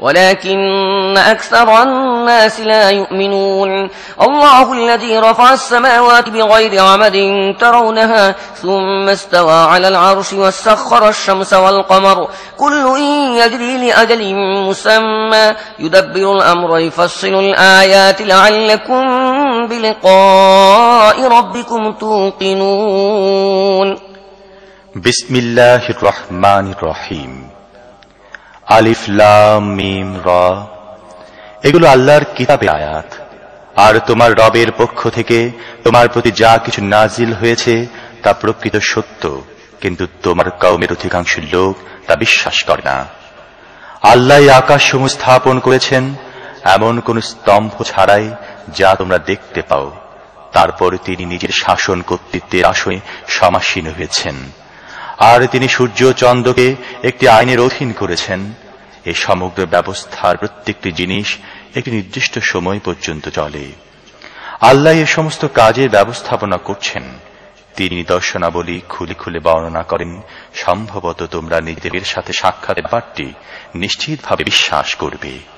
ولكن أكثر الناس لا يؤمنون. الله الذي رفع السماوات بغير عمد ترونها ثم استوى على العرش وسخر الشمس والقمر. كل يجري لأجل مسمى. يدبر الأمر يفصل الآيات لعلكم بلقاء ربكم توقنون. بسم الله الرحمن الرحيم. আলিফ, লাম, মিম, র। এগুলো আল্লাহর কিতাবে আয়াত। আর তোমার রবের পক্ষ থেকে তোমার প্রতি যা কিছু নাজিল হয়েছে তা প্রকৃত সত্য, কিন্তু তোমার কওমের অধিকাংশ লোক তা বিশ্বাস করে না। আল্লাহ আকাশ সমূহ স্থাপন করেছেন এমন কোন স্তম্ভ ছাড়াই যা তোমরা দেখতে পাও। তারপর তিনি নিজের শাসন কর্তৃত্বের আসনে সমাসীন হয়েছেন। আর তিনি সূর্য চন্দ্রকে একটি আইনের অধীন করেছেন। এই সমগ্র ব্যবস্থার প্রত্যেকটি জিনিস একটি নির্দিষ্ট সময় পর্যন্ত চলে। আল্লাহ এ সমস্ত কাজের ব্যবস্থাপনা করছেন। তিনি নিদর্শনাবলী খুলে খুলে বর্ণনা করেন, সম্ভবত তোমরা নিজেদের সাথে সাক্ষাৎ ব্যাপারটি নিশ্চিতভাবে বিশ্বাস করবে।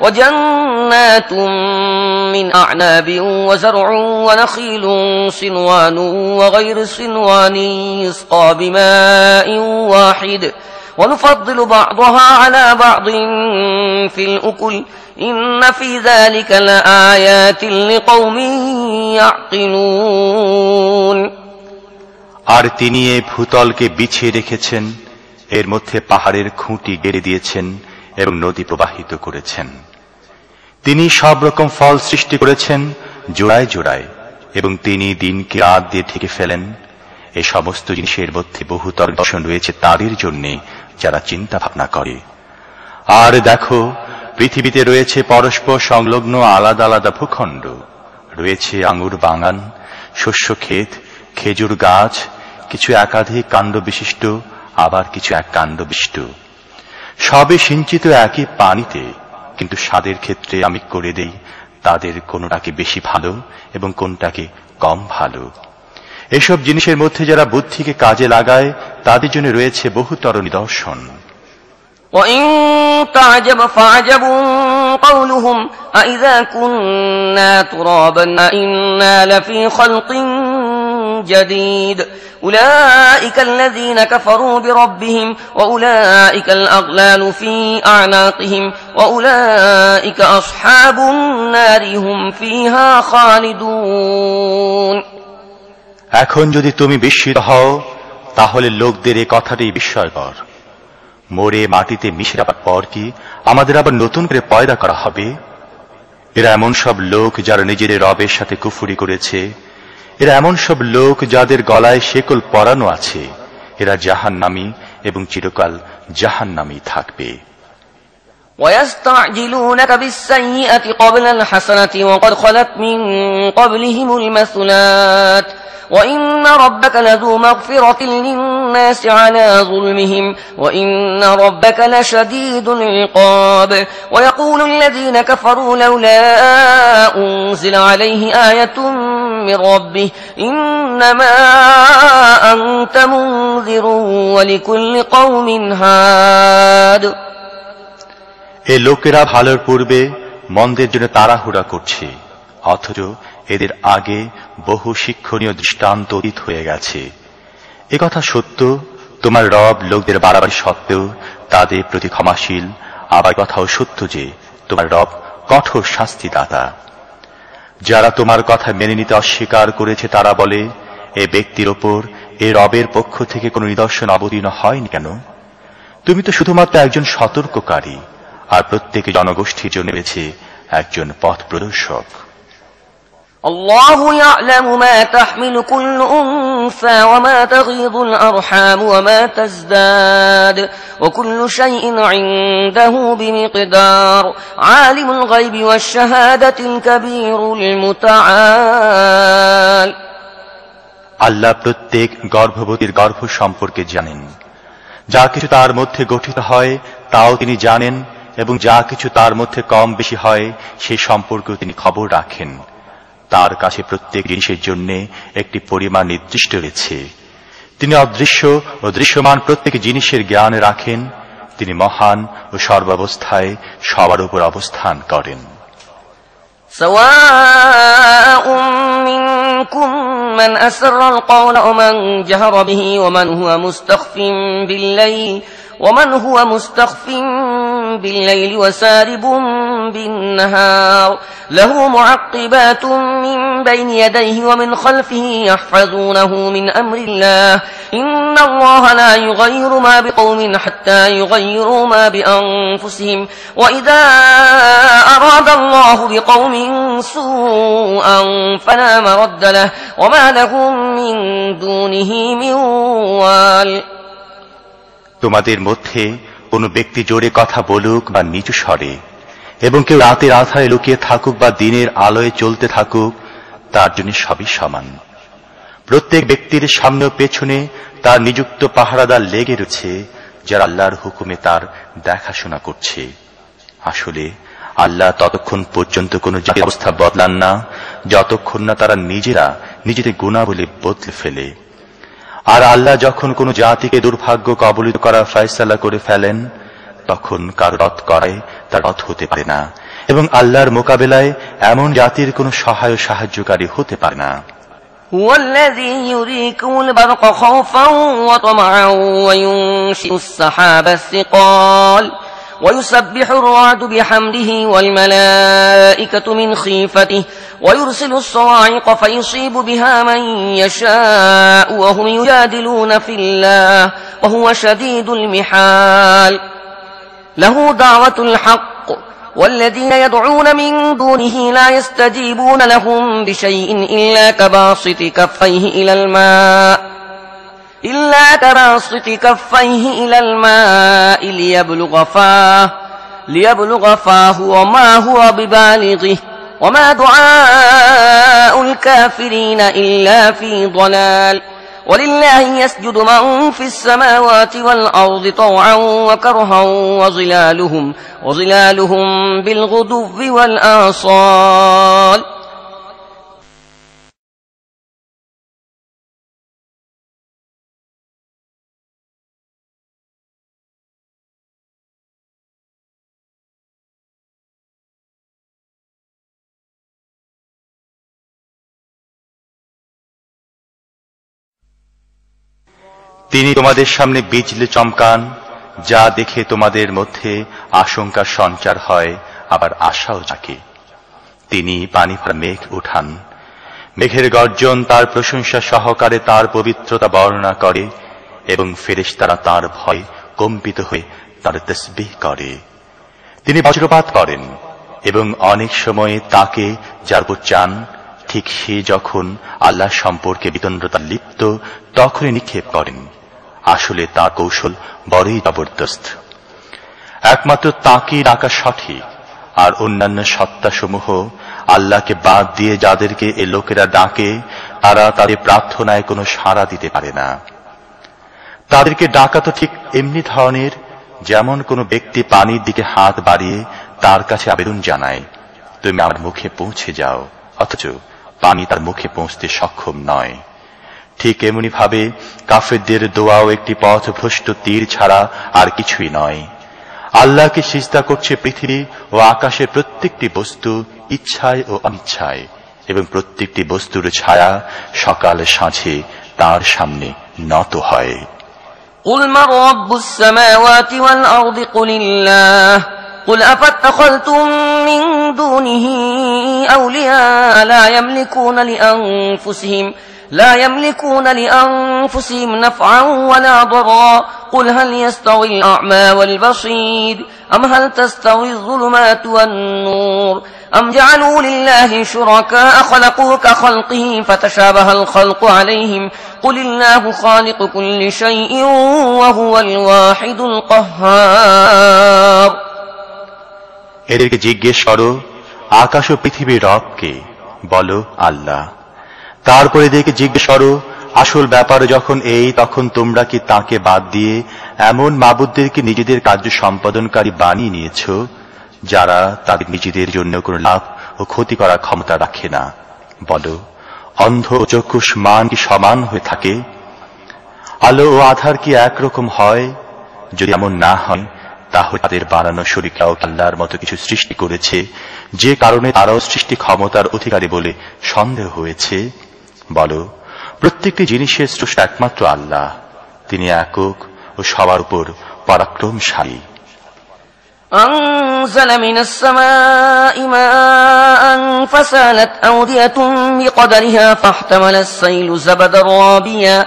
وجنات من أعناب وزرع ونخيل صنوان وغير صنوان يسقى بماء واحد ونفضل بعضها على بعض في الأكل إن في ذلك لآيات لقوم يعقلون আর তিনি এ ভূতলকে বিছিয়ে রেখেছেন এর মধ্যে পাহাড়ের খুঁটি গেড়ে দিয়েছেন এবং নদী প্রবাহিত করেছেন তিনি সব রকম ফল সৃষ্টি করেছেন জোড়ায় জোড়ায়, এবং তিনি দিনকে রাত দিয়ে ঢেকে ফেলেন। এ সমস্ত জিনিসের মধ্যে বহুতর দর্শন রয়েছে তাদের জন্যে, যারা চিন্তা ভাবনা করে। আর দেখো, পৃথিবীতে রয়েছে পরস্পর সংলগ্ন আলাদা আলাদা ভূখণ্ড। রয়েছে আঙুর বাগান, শস্য ক্ষেত, খেজুর গাছ, কিছু একাধিক কাণ্ড বিশিষ্ট, আবার কিছু এক কাণ্ড বিশিষ্ট। সবে সিঞ্চিত একই পানিতে কিন্তু স্বাদের ক্ষেত্রে আমি করে দেই তাদের কোনটাকে বেশি ভালো এবং কোনটাকে কম ভালো এসব জিনিসের মধ্যে যারা বুদ্ধিকে কাজে লাগায় তাদের জন্য রয়েছে বহুতর নিদর্শন وإن تعجب فعجب قولهم أإذا كنا ترابا أإنا لفي خلق جديد أولئك الذين كفروا بربهم وأولئك الأغلال في أعناقهم وأولئك أصحاب النار هم فيها خالدون এখন যদি তুমি বিস্মিত হও তাহলে লোকদের এই কথাটি বিস্ময়কর মরে মাটিতে মিশে যাবার পর কি আমাদের আবার নতুন করে পয়দা করা হবে এরা এমন সব লোক যারা নিজেদের রবের সাথে কুফুরি করেছে এরা এমন সব লোক যাদের গলায় শেকল পরানো আছে এরা জাহান নামি এবং চিরকাল জাহান নামি থাকবে ويستعجلونك بالسيئة قبل الحسنة وقد خلت من قبلهم المثلات وإن ربك لذو مغفرة للناس على ظلمهم وإن ربك لشديد العقاب ويقول الذين كفروا لولا أنزل عليه آية من ربه إنما أنت منذر ولكل قوم هاد এ লোকেরা ভালোর পূর্বে মন্দের জন্য তাড়াহুড়া করছে অথচ এদের আগে বহু শিক্ষণীয় দৃষ্টান্ত অতীত হয়ে গেছে। এ কথা সত্য, তোমার রব লোকদের বাড়াবার সত্ত্বেও তাদের প্রতি ক্ষমাশীল, আবার কথাও সত্য যে তোমার রব কঠোর শাস্তিদাতা। যারা তোমার কথা মেনে নিতে অস্বীকার করেছে তারা বলে, এ ব্যক্তির ওপর এ রবের পক্ষ থেকে কোনো নিদর্শন অবতীর্ণ হয়নি কেন? তুমি তো শুধুমাত্র একজন সতর্ককারী, আর প্রত্যেক জনগোষ্ঠীর জন্য রয়েছে একজন পথ প্রদর্শক الله يعلم ما تحمل كل أنثى وما تغيض الأرحام وما تزداد وكل شيء عنده بمقدار عالم الغيب والشهادة الكبير المتعال আল্লাহ প্রত্যেক গর্ভবতীর গর্ভ সম্পর্কে জানেন যা কিছু তার মধ্যে গঠিত হয় তাও তিনি জানেন এবং যা কিছু তার মধ্যে কম বেশি হয় সেই সম্পর্কেও তিনি খবর রাখেন তার কাছে প্রত্যেক জিনিসের জন্য একটি পরিমাণ নির্দিষ্ট রয়েছে তিনি অদৃশ্য ও দৃশ্যমান প্রত্যেক জিনিসের জ্ঞান রাখেন তিনি মহান ও সর্বাবস্থায় সবার উপর অবস্থান করেন سواء منكم من أسر القول ومن جهر به ومن هو مستخف بالليل ومن هو مستخف بالليل وسارب بالنهار له معقبات من بين يديه ومن خلفه يحفظونه من أمر الله إن الله لا يغير ما بقوم حتى يغيروا ما بأنفسهم وإذا أراد الله بقوم سوءا فلا مرد له وما لهم من دونه من وال তোমাদের মধ্যে কোনো ব্যক্তি জোরে কথা বলুক বা নিচু স্বরে এবং কেউ রাতের আধারে লুকিয়ে থাকুক বা দিনের আলোয় চলতে থাকুক, তার জন্য সবই সমান। প্রত্যেক ব্যক্তির সামনে পেছনে তার নিযুক্ত পাহারাদার লেগে রয়েছে, যারা আল্লাহর হুকুমে তার দেখাশোনা করছে। আসলে, আল্লাহ ততক্ষণ পর্যন্ত কোনো অবস্থা বদলান না, যতক্ষণ না তারা নিজেরা নিজেদের গুণাবলী বদলে ফেলে। আর আল্লাহ যখন কোনো জাতিকে দুর্ভাগ্য কবলিত করার ফয়সালা করে ফেলেন তখন কার রথ করায় তা রথ হতে পারে না এবং আল্লাহর মোকাবেলায় এমন জাতির কোনো সহায় ও সাহায্যকারী হতে পারে না هو الذي يريكم البرق خوفا وطمعا وينشئ السحاب الثقال ويسبح الرعد بحمده والملائكة من خيفته ويرسل الصواعق فيصيب بها من يشاء وهم يجادلون في الله وهو شديد المحال له دعوة الحق. والذين يدعون من دونه لا يستجيبون لهم بشيء إلا كباسط كفيه إلى الماء. إلا كباسط كفيه إلى الماء ليبلغ فاه ليبلغ فاه وما هو ببالغه. وما دعاء الكافرين إلا في ضلال. ولله يسجد من في السماوات والأرض طوعا وكرها وظلالهم وظلالهم بالغدو والآصال. তিনি তোমাদের সামনে বিজলি চমকান, যা দেখে তোমাদের মধ্যে আশঙ্কার সঞ্চার হয়, আবার আশাও জাগে। তিনি পানি মেঘ উঠান। মেঘের গর্জন তার প্রশংসা সহকারে তার পবিত্রতা বর্ণনা করে, এবং ফেরেশতারা তার ভয় কম্পিত হয়ে তার তসবিহ করে। তিনি বজ্রপাত করেন, এবং অনেক সময়ে তাকে যার উপর চান, ঠিক সে যখন আল্লাহ সম্পর্কে বিতন্দ্রতা লিপ্ত, তখনই নিক্ষেপ করেন। আসলে তার কৌশল বড়ই জবরদস্ত। একমাত্র তাঁকে ডাকা সঠিক, আর অন্যান্য সত্তাসমূহ আল্লাহকে বাদ দিয়ে যাদেরকে এ লোকেরা ডাকে, তারা তাদের প্রার্থনায় কোনো সাড়া দিতে পারে না। তাদেরকে ডাকা তো ঠিক এমনি ধরনের, যেমন কোনো ব্যক্তি পানির দিকে হাত বাড়িয়ে তার কাছে আবেদন জানায়, তুমি আমার মুখে পৌঁছে যাও, অথচ পানি তার মুখে পৌঁছতে সক্ষম নয়। ঠিক এমনি ভাবে কাফেরদের দোয়াও একটি পথভ্রষ্ট তীর ছাড়া আর কিছুই নয় আল্লাহকে সিজদা করছে পৃথিবী ও আকাশের প্রত্যেকটি বস্তু ইচ্ছায় ও অনিচ্ছায় এবং প্রত্যেকটি বস্তুর ছায়া সকাল সাঁঝে তার সামনে নত হয় قل من رب السماوات والأرض قل الله قل أفاتخذتم من دونه أولياء لا يملكون لأنفسهم لا يملكون لأنفسهم نفعا ولا ضرا قل هل يستوي الأعمى والبصير أم هل تستوي الظلمات والنور أم جعلوا لله شركاء خلقوا كخلقه فتشابه الخلق عليهم قل الله خالق كل شيء وهو الواحد القهار এদেরকে জিজ্ঞেস করো আকাশ ও পৃথিবীর রবকে বলো আল্লাহ তারপরে এদেরকে জিজ্ঞেস করো, আসল ব্যাপার যখন এই, তখন তোমরা কি তাকে বাদ দিয়ে এমন মাবুদদেরকে নিজেদের কার্য সম্পাদনকারী বানিয়ে নিয়েছ, যারা তাদের নিজেদের জন্য কোনো লাভ ও ক্ষতি করার ক্ষমতা রাখে না? বলো, অন্ধ ও চক্ষুষ মান কি সমান হয়ে থাকে? আলো ও আধার কি একরকম হয়? যদি এমন না হয়, তাহলে তাদের বানানো শরীরটাও আল্লাহর মতো কিছু সৃষ্টি করেছে, যে কারণে তারাও সৃষ্টি ক্ষমতার অধিকারী বলে সন্দেহ হয়েছে? বলো প্রত্যেকটি জিনিসের স্রষ্টা একমাত্র আল্লাহ তিনি একক ও সবার উপর পরাক্রমশালী أنزل من السماء ماء فسالت أودية بقدرها فاحتمل السيل زبدا رابيا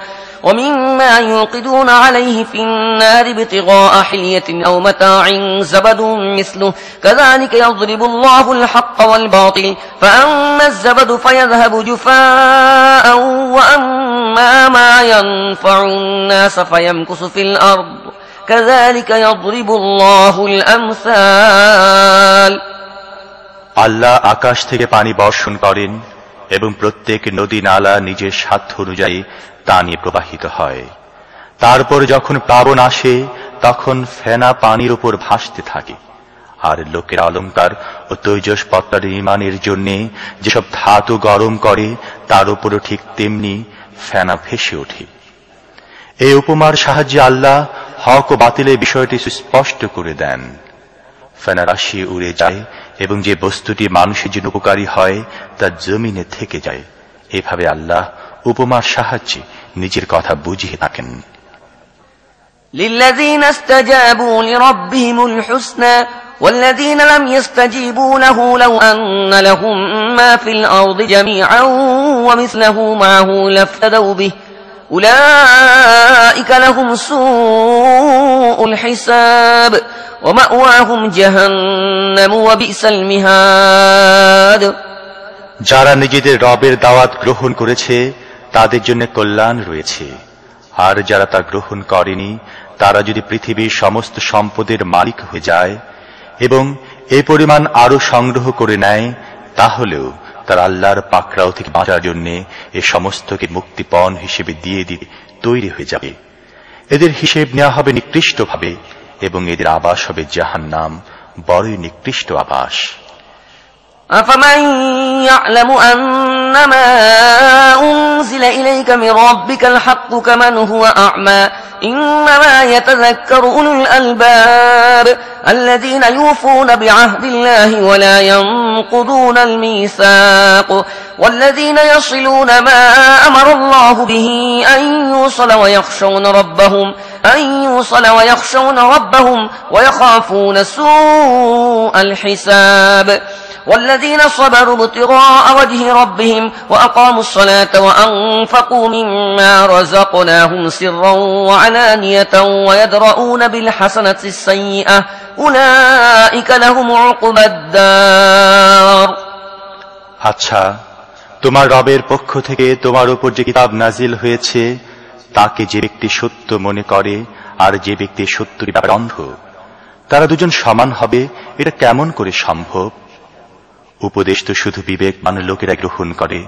ومما يوقدون عليه في النار ابتغاء حلية أو متاع زبد مثله كذلك يضرب الله الحق والباطل فأما الزبد فيذهب جفاء وأما ما ينفع الناس فيمكث في الأرض كذلك يضرب الله الأمثال আল্লাহ আকাশ থেকে পানি বর্ষণ করেন এবং প্রত্যেক নদী নালা নিজের সাধ্য অনুযায়ী তা নিয়ে প্রবাহিত হয়। তারপর যখন প্লাবন আসে, তখন ফেনা পানির উপর ভাসতে থাকে। আর লোকের অলঙ্কার ও তৈজস পত্তার নির্মাণের জন্যে যেসব ধাতু গরম করে, তার উপরও ঠিক তেমনি ফেনা ভেসে ওঠে। এই উপমার সাহায্যে আল্লাহ হক ও বাতিলের বিষয়টি সুস্পষ্ট করে দেন। ফেনা রাশি উড়ে যায় এবং যে বস্তুটি মানুষের জন্য উপকারী হয় তা জমিনে থেকে যায় এভাবে আল্লাহ উপমার সাহায্যে নিজের কথা বুঝিয়ে থাকেন للذين استجابوا لربهم الحسنى والذين لم يستجيبوا له لو أن لهم ما في الأرض جميعا ومثله معه لافتدوا به أولئك لهم سوء الحساب ومأواهم جهنم وبئس المهاد যারা নিজেদের রবের দাওয়াত গ্রহণ করেছে তাদের জন্য কল্যাণ রয়েছে আর যারা তা গ্রহণ করেনি তারা যদি পৃথিবীর সমস্ত সম্পদের মালিক হয়ে যায় এবং এই পরিমাণ আরো সংগ্রহ করে নেয় তাহলেও তার আল্লাহর পাকড়াও থেকে বাঁচার জন্য এ সমস্তকে মুক্তিপণ হিসেবে দিয়ে দিয়ে তৈরি হয়ে যাবে। এদের হিসেব নেওয়া হবে নিকৃষ্টভাবে এবং এদের আবাস হবে জাহান্নাম, বড়ই নিকৃষ্ট আবাস। أفمن يعلم أنما أنزل إليك من ربك الحق كمن هو أعمى إنما يتذكر أولو الألباب الذين يوفون بعهد الله ولا ينقضون الميثاق والذين يصلون ما أمر الله به أن يوصل ويخشون ربهم أن يوصل ويخشون ربهم ويخافون سوء الحساب والذين صبروا ابتغاء وجه ربهم وأقاموا الصلاة وأنفقوا مما رزقناهم سرا وعلانية ويدرؤون بالحسنة السيئة أولئك لهم عقبى الدار আচ্ছা তোমার রবের পক্ষ থেকে তোমার উপর যে কিতাব নাজিল হয়েছে তাকে যে ব্যক্তি সত্য মনে করে আর যে ব্যক্তি সত্যের ব্যাপারে অন্ধ তারা দুজন সমান হবে এটা কেমন করে সম্ভব উপদেশ তো শুধু বিবেকমান লোকেরা গ্রহণ করে।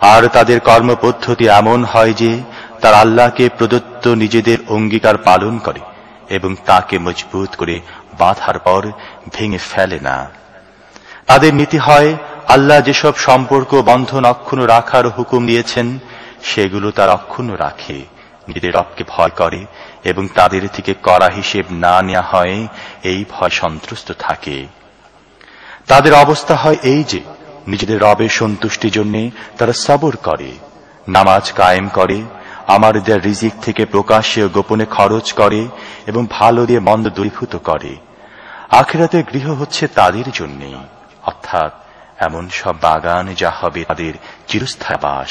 আর তাদের কর্মপদ্ধতি এমন হয় যে, তার আল্লাহকে প্রদত্ত নিজেদের অঙ্গীকার পালন করে এবং তাকে মজবুত করে বাঁধার পর ভেঙে ফেলে না। তাদের নীতি হয়, আল্লাহ যেসব সম্পর্ক বন্ধন অক্ষুণ্ণ রাখার হুকুম দিয়েছেন, সেগুলো তার অক্ষুণ্ণ রাখে, নিজেদের রবকে ভয় করে এবং তাদের থেকে করা হিসেব না নেওয়া হয়, এই ভয় সন্ত্রস্ত থাকে। তাদের অবস্থা হয় এই যে, নিজেদের রবের সন্তুষ্টির জন্য তারা সবর করে, নামাজ কায়েম করে আমার দেয়া রিজিক থেকে প্রকাশ্যে গোপনে খরচ করে এবং ভালো দিয়ে মন্দ দূরীভূত করে। আখেরাতের গৃহ হচ্ছে তাদের জন্যে অর্থাৎ এমন সব বাগান যা হবে তাদের চিরস্থায় বাস।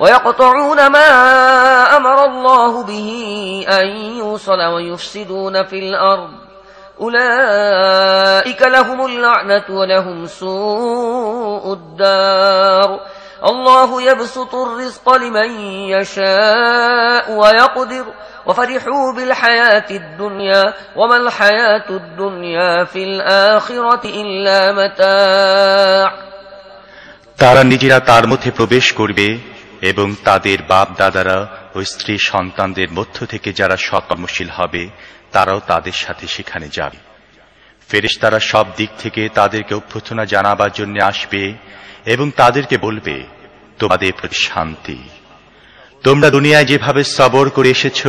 ويقطعون ما أمر الله به أن يوصل ويفسدون في الأرض أولئك لهم اللعنة ولهم سوء الدار الله يبسط الرزق لمن يشاء ويقدر وفرحوا بالحياة الدنيا وما الحياة الدنيا في الآخرة إلا متاع তারা নিজেরা তার মধ্যে প্রবেশ করবে এবং তাদের বাপ দাদারা ও স্ত্রী সন্তানদের মধ্য থেকে যারা সকর্মশীল হবে, তারাও তাদের সাথে সেখানে যাবে। ফেরেশতারা সব দিক থেকে তাদেরকে অভ্যর্থনা জানাবার জন্য আসবে এবং তাদেরকে বলবে, তোমাদের প্রতি শান্তি। তোমরা দুনিয়ায় যেভাবে সবর করে এসেছ,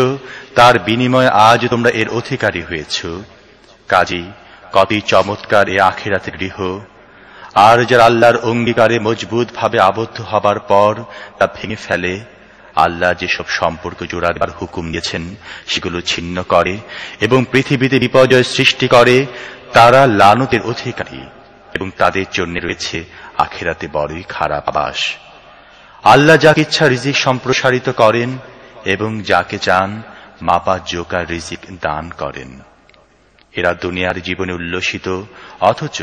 তার বিনিময়ে আজ তোমরা এর অধিকারী হয়েছ। কাজী কতই চমৎকার এ আখেরাতে গৃহ আর যারা আল্লাহর অঙ্গীকারে মজবুত ভাবে আবদ্ধ হবার পর তা ভেঙে ফেলে, আল্লাহ যেসব সম্পর্ক জোড়াবার হুকুম দিয়েছেন, সেগুলো ছিন্ন করে এবং পৃথিবীতে বিপর্যয় সৃষ্টি করে, তারা লানতের অধিকারী এবং তাদের জন্য রয়েছে আখেরাতে বড়ই খারাপ আবাস। আল্লাহ যাকে ইচ্ছা রিজিক সম্প্রসারিত করেন এবং যাকে চান মাপা জোকা রিজিক দান করেন। এরা দুনিয়ার জীবনে উল্লসিত, অথচ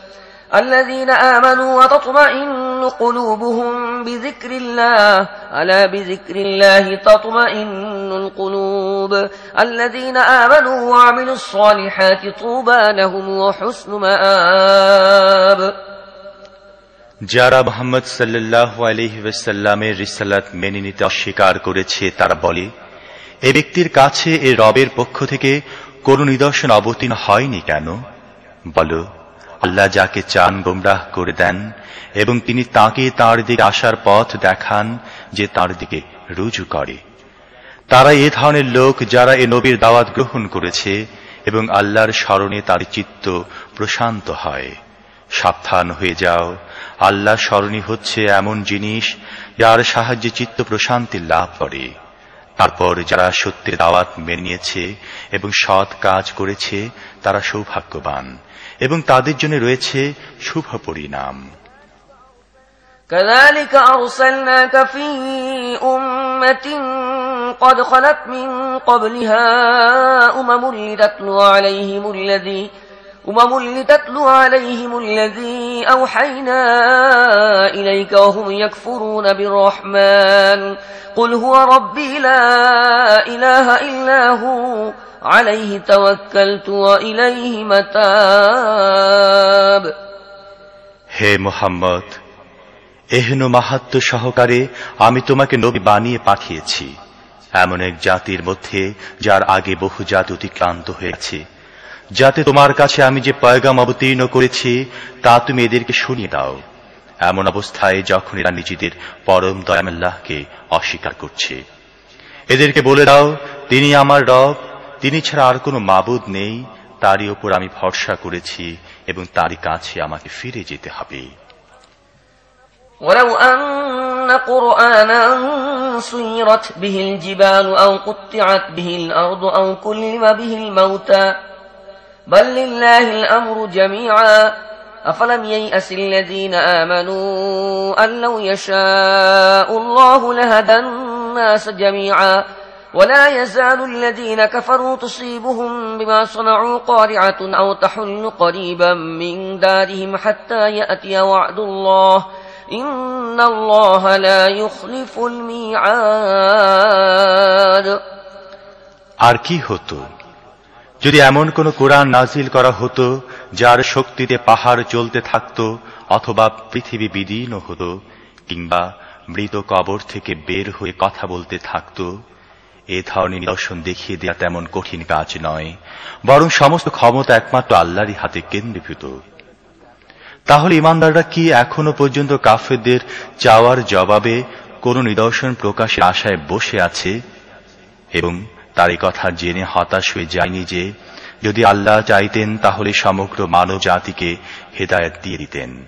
الذين آمنوا وتطمئن قلوبهم بذكر الله ألا بذكر الله تطمئن القلوب الذين آمنوا وعملوا الصالحات طوبى لهم وحسن مآب যারা মোহাম্মদ সাল্লাহ আলহিসাল্লামের রিসালাত মেনে নিতে অস্বীকার করেছে তারা বলে এ ব্যক্তির কাছে এ রবের পক্ষ থেকে কোন নিদর্শন অবতীর্ণ হয়নি কেন বলো আল্লাহ যাকে চান গোমরাহ করে দেন, এবং তিনি তাকে তার দিকে আসার পথ দেখান যে তার দিকে রুজু করে। তারা এ ধরনের লোক যারা এ নবীর দাওয়াত গ্রহণ করেছে, এবং আল্লাহর স্মরণে তার চিত্ত প্রশান্ত হয়। সাবধান হয়ে যাও। আল্লাহ স্মরণী হচ্ছে এমন জিনিস যার সাহায্যে চিত্ত প্রশান্তি লাভ করে। তারপর যারা সত্যের দাওয়াত মেনে নিয়েছে এবং সৎ কাজ করেছে, তারা সৌভাগ্যবান। এবং তাদের জন্য রয়েছে শুভ পরিণাম كذلك أرسلناك في أمة قد خلت من قبلها أمم لتتلو عليهم الذي أمم لتتلو عليهم الذي أوحينا إليك وهم يكفرون بالرحمن قل هو ربي لا إله إلا هو عليه توكلت وإليه متاب হে মোহাম্মদ এহেন মাহাত্ম সহকারে আমি তোমাকে নবী বানিয়ে পাঠিয়েছি এমন এক জাতির মধ্যে যার আগে বহু জাতি অতিক্রান্ত হয়েছে যাতে তোমার কাছে আমি যে পয়গাম অবতীর্ণ করেছি তা তুমি এদেরকে শুনিয়ে দাও এমন অবস্থায় যখন এরা নিজেদের পরম দয়ামাল্লাহকে অস্বীকার করছে এদেরকে বলে দাও তিনি আমার রব তিনি ছাড়া আর কোনো মাবুদ নেই তারই ওপর আমি ভরসা করেছি এবং তারই কাছে আমাকে ফিরে যেতে হবে ولو أن قرآنا سيرت به الجبال أو قطعت به الأرض أو كلم به الموتى بل لله الأمر جميعا أفلم ييأس الذين آمنوا أن لو يشاء الله لهدى الناس جميعا ولا يزال الذين كفروا تصيبهم بما صنعوا قارعة أو تحل قريبا من دارهم حتى يأتي وعد الله إن الله لا يخلف الميعاد আর কি হতো যদি এমন কোন কোরআন নাজিল করা হতো যার শক্তিতে পাহাড় চলতে থাকত অথবা পৃথিবী বিদীর্ণ হতো কিংবা মৃত কবর থেকে বের হয়ে কথা বলতে থাকত এ ধরনের নিদর্শন দেখিয়ে দেওয়া তেমন কঠিন কাজ নয়, বরং সমস্ত ক্ষমতা একমাত্র আল্লাহরই হাতে কেন্দ্রীভূত। তাহলে ইমানদাররা কি এখনও পর্যন্ত কাফেরদের চাওয়ার জবাবে কোন নিদর্শন প্রকাশের আশায় বসে আছে? এবং তার কথা জেনে হতাশ হয়ে যায়নি যে, যদি আল্লাহ চাইতেন তাহলে সমগ্র মানব জাতিকে হেদায়ত দিয়ে দিতেন।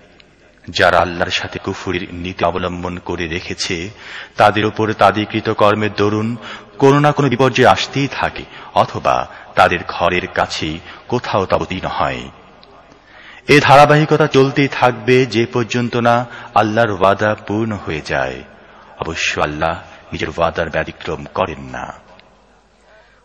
যারা আল্লাহর সাথে কুফুরির নীতি অবলম্বন করে রেখেছে, তাদের উপর তাদের কৃতকর্মের দরুন কোনো না কোনো বিপর্যয় আসতেই থাকে, অথবা তাদের ঘরের কাছে কোথাও তাবতীর্ণ হয়। এ ধারাবাহিকতা চলতেই থাকবে যে পর্যন্ত না আল্লাহর ওয়াদা পূর্ণ হয়ে যায়। অবশ্য আল্লাহ নিজের ওয়াদার ব্যতিক্রম করেন না।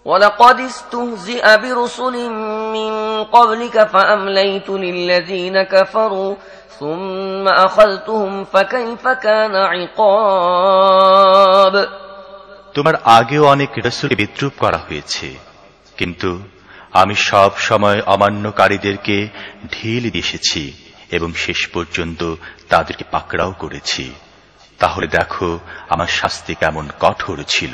ولقد استهزئ برسل من قبلك فأمليت للذين كفروا ثم أخذتهم فكيف كان عقاب তোমার আগেও অনেক রসুল বিদ্রুপ করা হয়েছে কিন্তু আমি সব সময় অমান্যকারীদেরকে ঢিল দিয়েছি এবং শেষ পর্যন্ত তাদেরকে পাকড়াও করেছি তাহলে দেখো আমার শাস্তি কেমন কঠোর ছিল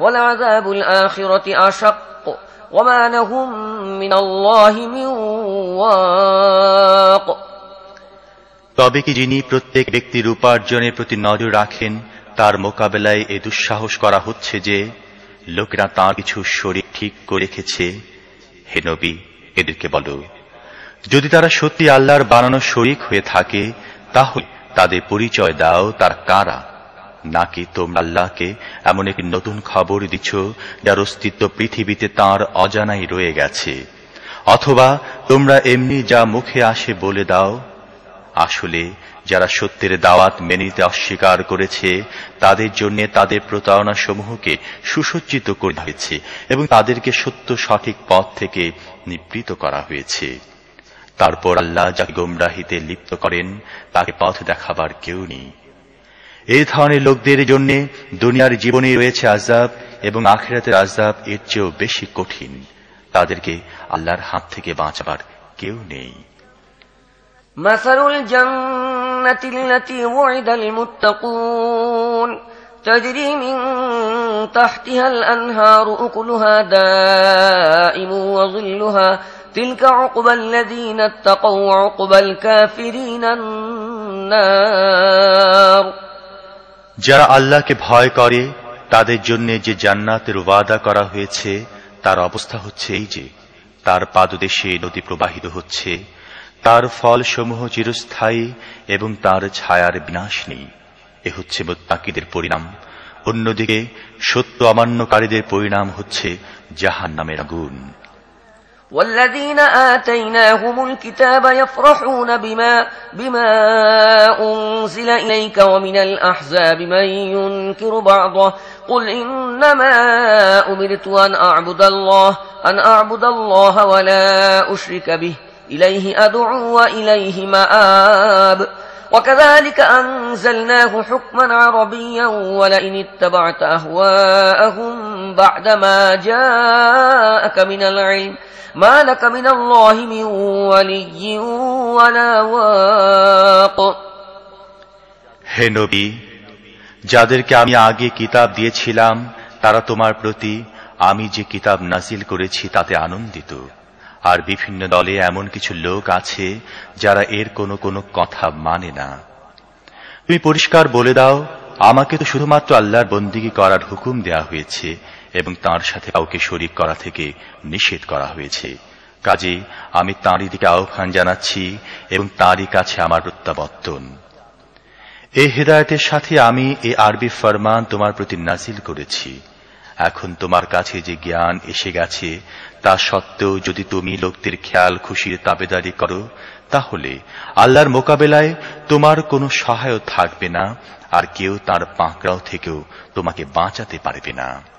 ولعذاب الآخرة أشق وما لهم من الله من واق তবে কি যিনি প্রত্যেক ব্যক্তির উপার্জনের প্রতি নজর রাখেন তার মোকাবেলায় এ দুঃসাহস করা হচ্ছে যে লোকেরা তাঁর কিছু শরীর ঠিক করে রেখেছে হে নবী এদেরকে বলো যদি তারা সত্যি আল্লাহর বানানো শরিক হয়ে থাকে তাহলে তাদের পরিচয় দাও তার কারা নাকি তোমরা আল্লাহকে এমন একটি নতুন খবর দিচ্ছ, যার অস্তিত্ব পৃথিবীতে তার অজানাই রয়ে গেছে? অথবা তোমরা এমনি যা মুখে আসে বলে দাও? আসলে যারা সত্যের দাওয়াত মেনে নিতে অস্বীকার করেছে, তাদের জন্য তাদের প্রতারণা সমূহকে সুসজ্জিত করে হয়েছে এবং তাদেরকে সত্য সঠিক পথ থেকে নিবৃত করা হয়েছে। তারপর আল্লাহ যাকে গোমরাহিতে লিপ্ত করেন, তাকে পথ দেখাবার কেউ নেই। এই ধরনের লোকদের জন্য দুনিয়ার জীবনে রয়েছে আজাব এবং আখেরাতের আজাব এর চেয়েও বেশি কঠিন তাদেরকে আল্লাহর হাত থেকে বাঁচাবার কেউ নেই مثل الجنة التي وعد المتقون تجري من تحتها الأنهار أكلها دائم وظلها تلك عقبى الذين اتقوا وعقبى الكافرين النار যারা আল্লাহকে ভয় করে, তাদের জন্য যে জান্নাতের ওয়াদা করা হয়েছে, তার অবস্থা হচ্ছে এই যে, তার পাদদেশে নদী প্রবাহিত হচ্ছে, তার ফল সমূহ চিরস্থায়ী এবং তার ছায়ার বিনাশ নেই। এ হচ্ছে মোত্তাকিদের পরিণাম। অন্যদিকে সত্য অমান্যকারীদের পরিণাম হচ্ছে জাহান নামের আগুন। والذين آتيناهم الكتاب يفرحون بما بما أنزل إليك ومن الأحزاب من ينكر بعضه. قل إنما أمرت أن أعبد الله أن أعبد الله ولا أشرك به. إليه أدعو وإليه مآب. وكذلك أنزلناه حكما عربيا ولئن اتبعت أهواءهم بعدما جاءك من العلم. হে নবী, যাদেরকে আমি আগে কিতাব দিয়েছিলাম, তারা তোমার প্রতি আমি যে কিতাব নাসিল করেছি তাতে আনন্দিত। আর বিভিন্ন দলে এমন কিছু লোক আছে যারা এর কোনো কোনো কথা মানে না। তুমি পরিষ্কার বলে দাও, আমাকে তো শুধুমাত্র আল্লাহর বন্দিগি করার হুকুম দেয়া হয়েছে। এবং তার সাথে কাউকে শরিক করা থেকে নিষেধ করা হয়েছে। কাজে আমি তাঁরই দিকে আহ্বান জানাচ্ছি এবং তাঁরই কাছে আমার প্রত্যাবর্তন। এই হেদায়তের সাথে আমি এই আরবি ফরমান তোমার প্রতি নাজিল করেছি। এখন তোমার কাছে যে জ্ঞান এসে গেছে, তা সত্ত্বেও যদি তুমি লোকদের খেয়াল, খুশির তাবেদারি করো, তাহলে আল্লাহর মোকাবেলায় তোমার কোনো সহায় থাকবে না, আর কেউ তার পাঁকড়াও থেকেও তোমাকে বাঁচাতে পারবে না।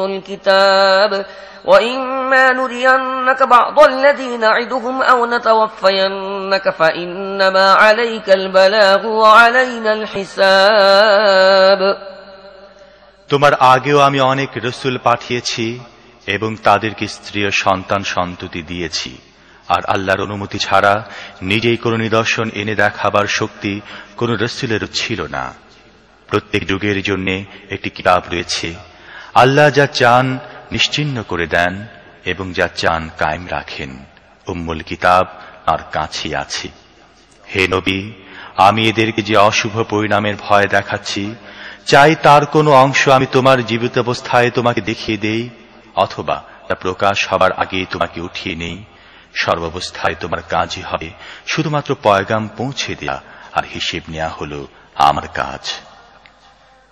الكتاب وإما نرينك بعض الذي نعدهم أو نتوفينك فإنما عليك البلاغ وعلينا الحساب তোমার আগেও আমি অনেক রসুল পাঠিয়েছি এবং তাদেরকে স্ত্রী ও সন্তান সন্ততি দিয়েছি আর আল্লাহর অনুমতি ছাড়া নিজেই কোনো নিদর্শন এনে দেখাবার শক্তি কোনো রসুলেরও ছিল না প্রত্যেক যুগের জন্য একটি কিতাব রয়েছে আল্লাহ যা চান নিশ্চিন্ন করে দেন এবং যা চান কায়েম রাখেন। উম্মুল কিতাব আর কাছে আছে। হে নবী, আমি এদেরকে যে অশুভ পরিণামের ভয় দেখাচ্ছি, চাই তার কোনো অংশ আমি তোমার জীবিত অবস্থায় তোমাকে দেখিয়ে দেই, অথবা তা প্রকাশ হবার আগে তোমাকে উঠিয়ে নেই। সর্বাবস্থায় তোমার কাজই হবে শুধুমাত্র পয়গাম পৌঁছে দেয়া, আর হিসেব নেওয়া হলো আমার কাজ।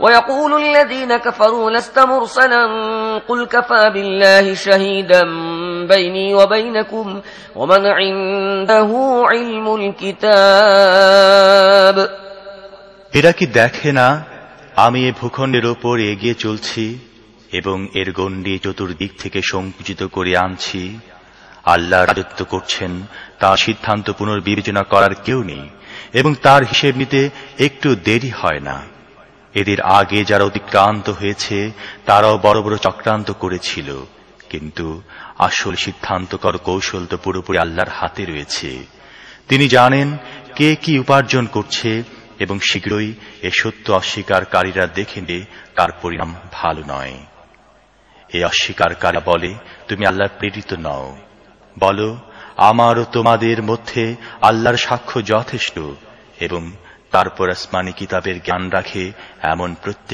ويقول الذين كفروا لست مرسلا قل كفى بالله شهيدا بيني وبينكم ومن عنده علم الكتاب এরা কি দেখে না আমি এ ভূখণ্ডের ওপর এগিয়ে চলছি এবং এর গণ্ডি চতুর্দিক থেকে সংকুচিত করে আনছি আল্লাহ রাজত্ব করছেন তার সিদ্ধান্ত পুনর্বিবেচনা করার কেউ নেই এবং তার হিসেব নিতে একটু দেরি হয় না এদের আগে যারা অতিক্রান্ত হয়েছে, তারাও বড় বড় চক্রান্ত করেছিল। কিন্তু আসল সিদ্ধান্তকর কৌশল তো পুরোপুরি আল্লাহর হাতে রয়েছে। তিনি জানেন কে কি উপার্জন করছে এবং শীঘ্রই এ সত্য অস্বীকারীরা দেখে নে তার পরিণাম ভালো নয়। এ অস্বীকারীরা বলে, তুমি আল্লাহর প্রেরিত নও। বলো আমার ও তোমাদের মধ্যে আল্লাহর সাক্ষ্য যথেষ্ট এবং তারপর আসমানি কিতাবের জ্ঞান রাখে এমন প্রত্যেক